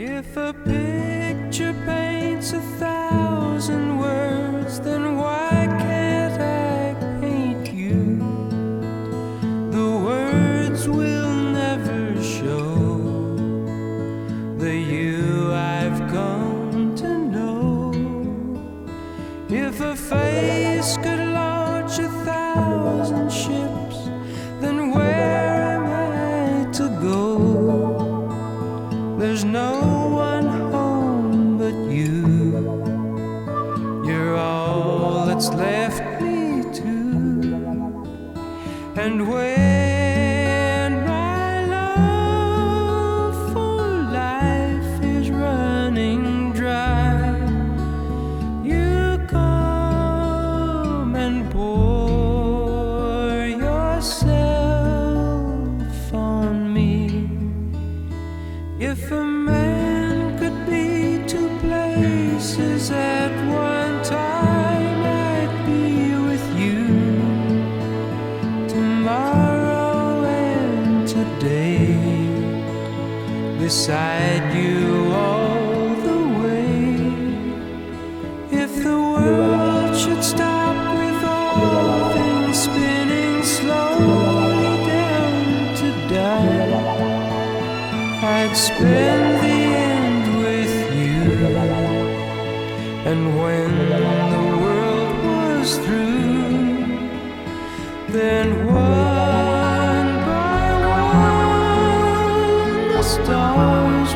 If a picture paints a thousand words, the you I've come to know. If a face could launch a thousand ships, then where am I to go? There's no one home but you. You're all that's left me to. And when If a man could be two places at one time, I'd be with you tomorrow and today, beside you all the way. If the world should stop with all things spinning slowly I'd spend the end with you. And when the world was through, then one by one the stars